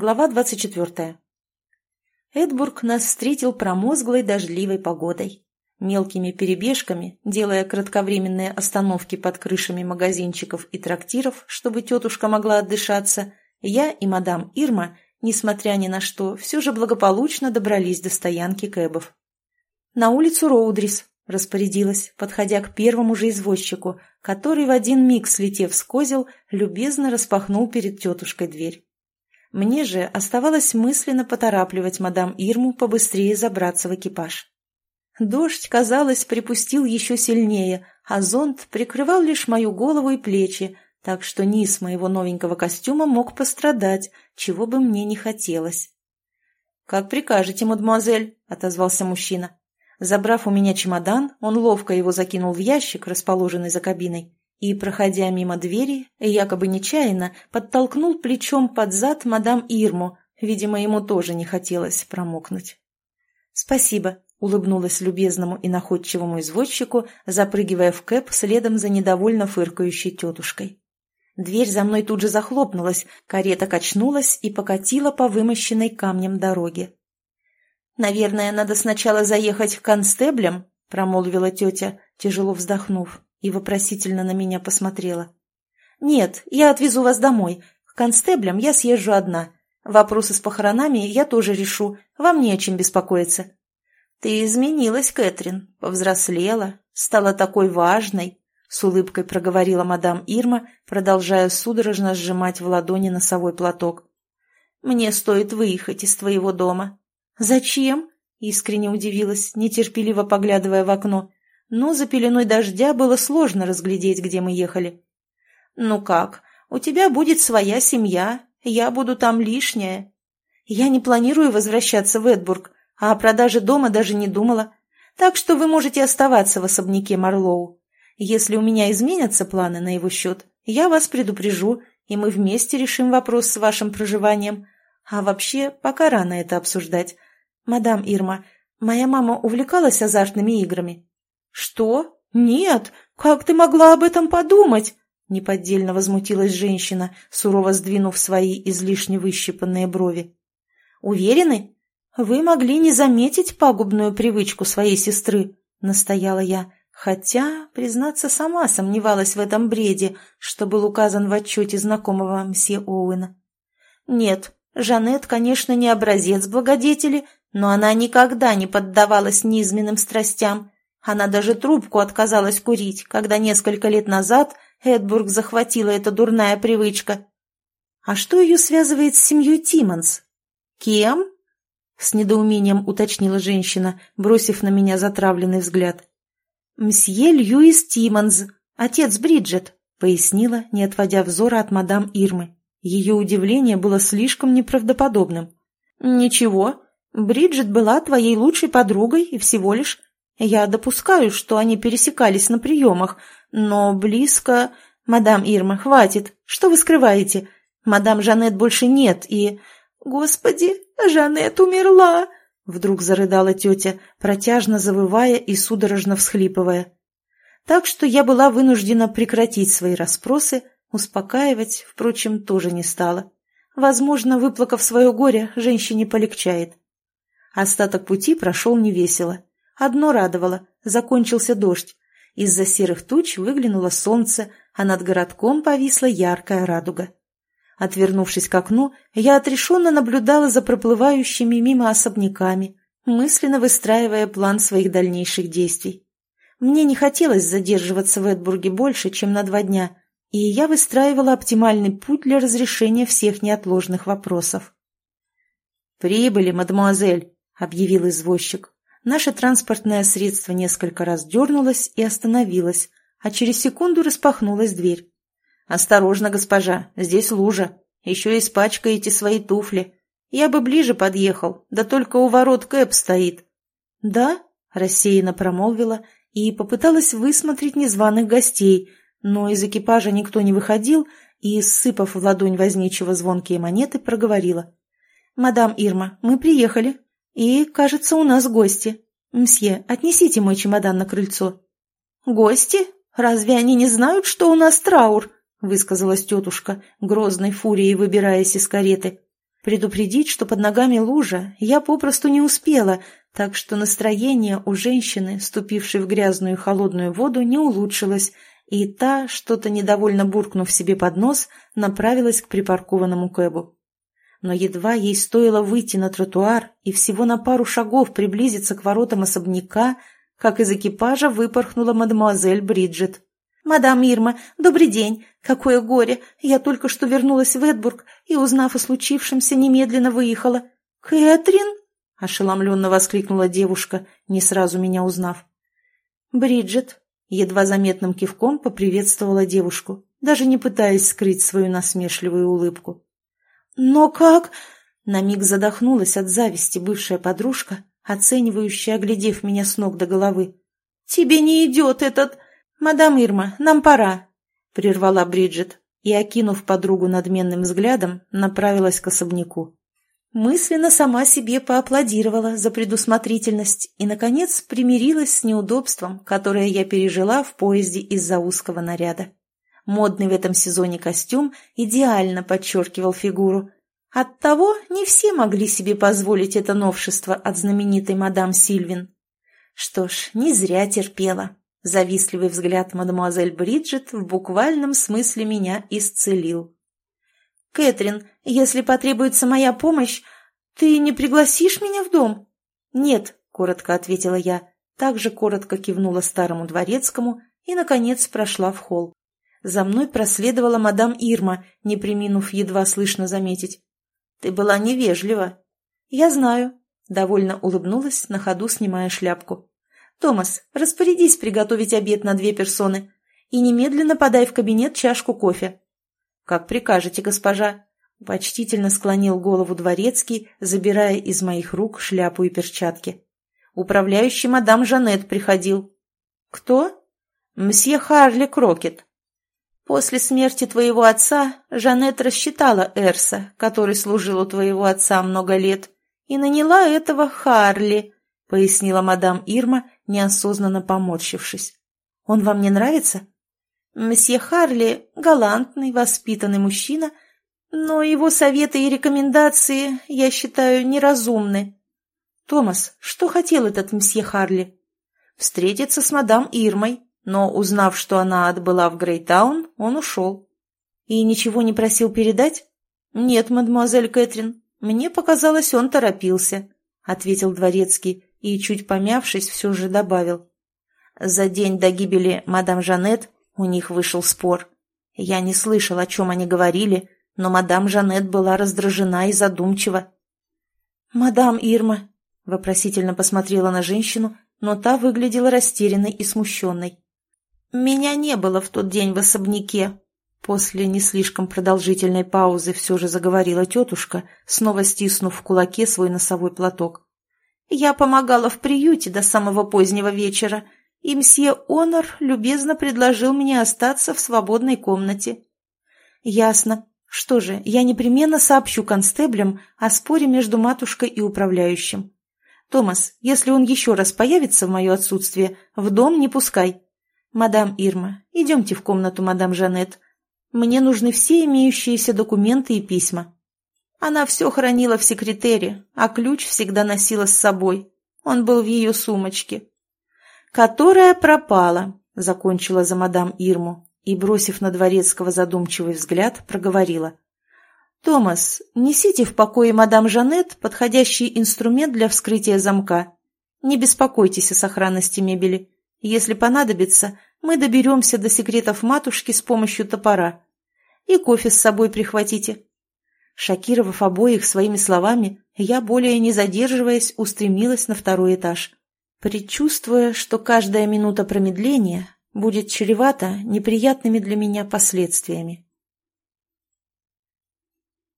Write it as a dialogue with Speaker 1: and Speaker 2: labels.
Speaker 1: Глава 24. Эдбург нас встретил промозглой дождливой погодой. Мелкими перебежками, делая кратковременные остановки под крышами магазинчиков и трактиров, чтобы тетушка могла отдышаться, я и мадам Ирма, несмотря ни на что, все же благополучно добрались до стоянки кэбов. «На улицу Роудрис», — распорядилась, подходя к первому же извозчику, который в один миг, слетев с козел, любезно распахнул перед тетушкой дверь. Мне же оставалось мысленно поторапливать мадам Ирму побыстрее забраться в экипаж. Дождь, казалось, припустил еще сильнее, а зонт прикрывал лишь мою голову и плечи, так что низ моего новенького костюма мог пострадать, чего бы мне не хотелось. «Как прикажете, мадемуазель», — отозвался мужчина. Забрав у меня чемодан, он ловко его закинул в ящик, расположенный за кабиной, и, проходя мимо двери, якобы нечаянно, подтолкнул плечом под зад мадам Ирму, видимо, ему тоже не хотелось промокнуть. «Спасибо», — улыбнулась любезному и находчивому извозчику, запрыгивая в кэп следом за недовольно фыркающей тетушкой. Дверь за мной тут же захлопнулась, карета качнулась и покатила по вымощенной камнем дороге. «Наверное, надо сначала заехать к констеблям», — промолвила тетя, тяжело вздохнув и вопросительно на меня посмотрела. «Нет, я отвезу вас домой. К констеблям я съезжу одна. Вопросы с похоронами я тоже решу. Вам не о чем беспокоиться». «Ты изменилась, Кэтрин, повзрослела, стала такой важной», — с улыбкой проговорила мадам Ирма, продолжая судорожно сжимать в ладони носовой платок. «Мне стоит выехать из твоего дома». «Зачем?» — искренне удивилась, нетерпеливо поглядывая в окно но за пеленой дождя было сложно разглядеть, где мы ехали. «Ну как, у тебя будет своя семья, я буду там лишняя. Я не планирую возвращаться в Эдбург, а о продаже дома даже не думала. Так что вы можете оставаться в особняке Марлоу. Если у меня изменятся планы на его счет, я вас предупрежу, и мы вместе решим вопрос с вашим проживанием. А вообще, пока рано это обсуждать. Мадам Ирма, моя мама увлекалась азартными играми?» «Что? Нет! Как ты могла об этом подумать?» Неподдельно возмутилась женщина, сурово сдвинув свои излишне выщипанные брови. «Уверены? Вы могли не заметить пагубную привычку своей сестры», — настояла я, хотя, признаться, сама сомневалась в этом бреде, что был указан в отчете знакомого мсье Оуэна. «Нет, Жанет, конечно, не образец благодетели, но она никогда не поддавалась низменным страстям она даже трубку отказалась курить, когда несколько лет назад Эдбург захватила эта дурная привычка. А что ее связывает с семьей Тиммонс? Кем? С недоумением уточнила женщина, бросив на меня затравленный взгляд. «Мсье Льюис Тиммонс, отец Бриджет», — пояснила, не отводя взора от мадам Ирмы. Ее удивление было слишком неправдоподобным. «Ничего, Бриджет была твоей лучшей подругой и всего лишь я допускаю, что они пересекались на приемах, но близко... Мадам Ирма, хватит. Что вы скрываете? Мадам Жанет больше нет и... Господи, Жанет умерла! Вдруг зарыдала тетя, протяжно завывая и судорожно всхлипывая. Так что я была вынуждена прекратить свои расспросы, успокаивать, впрочем, тоже не стала. Возможно, выплакав свое горе, женщине полегчает. Остаток пути прошел невесело. Одно радовало – закончился дождь. Из-за серых туч выглянуло солнце, а над городком повисла яркая радуга. Отвернувшись к окну, я отрешенно наблюдала за проплывающими мимо особняками, мысленно выстраивая план своих дальнейших действий. Мне не хотелось задерживаться в Эдбурге больше, чем на два дня, и я выстраивала оптимальный путь для разрешения всех неотложных вопросов. «Прибыли, мадемуазель», — объявил извозчик. Наше транспортное средство несколько раз дернулось и остановилось, а через секунду распахнулась дверь. «Осторожно, госпожа, здесь лужа. Еще испачкаете свои туфли. Я бы ближе подъехал, да только у ворот Кэп стоит». «Да?» – рассеянно промолвила и попыталась высмотреть незваных гостей, но из экипажа никто не выходил и, сыпав в ладонь возничего звонкие монеты, проговорила. «Мадам Ирма, мы приехали». «И, кажется, у нас гости. Мсье, отнесите мой чемодан на крыльцо». «Гости? Разве они не знают, что у нас траур?» — высказалась тетушка, грозной фурией выбираясь из кареты. Предупредить, что под ногами лужа, я попросту не успела, так что настроение у женщины, ступившей в грязную холодную воду, не улучшилось, и та, что-то недовольно буркнув себе под нос, направилась к припаркованному кэбу. Но едва ей стоило выйти на тротуар и всего на пару шагов приблизиться к воротам особняка, как из экипажа выпорхнула мадемуазель Бриджит. «Мадам Ирма, добрый день! Какое горе! Я только что вернулась в Эдбург и, узнав о случившемся, немедленно выехала. Кэтрин?» – ошеломленно воскликнула девушка, не сразу меня узнав. «Бриджит», Едва заметным кивком поприветствовала девушку, даже не пытаясь скрыть свою насмешливую улыбку. «Но как?» На миг задохнулась от зависти бывшая подружка, оценивающая, оглядев меня с ног до головы. «Тебе не идет этот...» «Мадам Ирма, нам пора», — прервала Бриджит и, окинув подругу надменным взглядом, направилась к особняку. Мысленно сама себе поаплодировала за предусмотрительность и, наконец, примирилась с неудобством, которое я пережила в поезде из-за узкого наряда. Модный в этом сезоне костюм идеально подчеркивал фигуру. Оттого не все могли себе позволить это новшество от знаменитой мадам Сильвин. Что ж, не зря терпела. Завистливый взгляд мадемуазель Бриджит в буквальном смысле меня исцелил. «Кэтрин, если потребуется моя помощь, ты не пригласишь меня в дом?» «Нет», — коротко ответила я, также коротко кивнула старому дворецкому и, наконец, прошла в холл. За мной проследовала мадам Ирма, не приминув едва слышно заметить. «Ты была невежлива». «Я знаю», — довольно улыбнулась, на ходу снимая шляпку. «Томас, распорядись приготовить обед на две персоны и немедленно подай в кабинет чашку кофе. «Как прикажете, госпожа?» Почтительно склонил голову дворецкий, забирая из моих рук шляпу и перчатки. «Управляющий мадам Жанет приходил». «Кто?» «Мсье Харли Крокет». «После смерти твоего отца Жанет рассчитала Эрса, который служил у твоего отца много лет, и наняла этого Харли», — пояснила мадам Ирма, неосознанно поморщившись. «Он вам не нравится?» Месье Харли – галантный, воспитанный мужчина, но его советы и рекомендации, я считаю, неразумны. Томас, что хотел этот месье Харли? Встретиться с мадам Ирмой, но, узнав, что она отбыла в Грейтаун, он ушел. И ничего не просил передать? Нет, мадемуазель Кэтрин, мне показалось, он торопился, ответил дворецкий и, чуть помявшись, все же добавил. За день до гибели мадам Жанет у них вышел спор. Я не слышал, о чем они говорили, но мадам Жанет была раздражена и задумчива. «Мадам Ирма», — вопросительно посмотрела на женщину, но та выглядела растерянной и смущенной. «Меня не было в тот день в особняке», — после не слишком продолжительной паузы все же заговорила тетушка, снова стиснув в кулаке свой носовой платок. «Я помогала в приюте до самого позднего вечера, и мсье Онор любезно предложил мне остаться в свободной комнате. Ясно. Что же, я непременно сообщу констеблям о споре между матушкой и управляющим. Томас, если он еще раз появится в мое отсутствие, в дом не пускай. Мадам Ирма, идемте в комнату мадам Жанет. Мне нужны все имеющиеся документы и письма. Она все хранила в секретере, а ключ всегда носила с собой. Он был в ее сумочке которая пропала», — закончила за мадам Ирму и, бросив на дворецкого задумчивый взгляд, проговорила. «Томас, несите в покое мадам Жанет подходящий инструмент для вскрытия замка. Не беспокойтесь о сохранности мебели. Если понадобится, мы доберемся до секретов матушки с помощью топора. И кофе с собой прихватите». Шокировав обоих своими словами, я, более не задерживаясь, устремилась на второй этаж предчувствуя, что каждая минута промедления будет чревата неприятными для меня последствиями.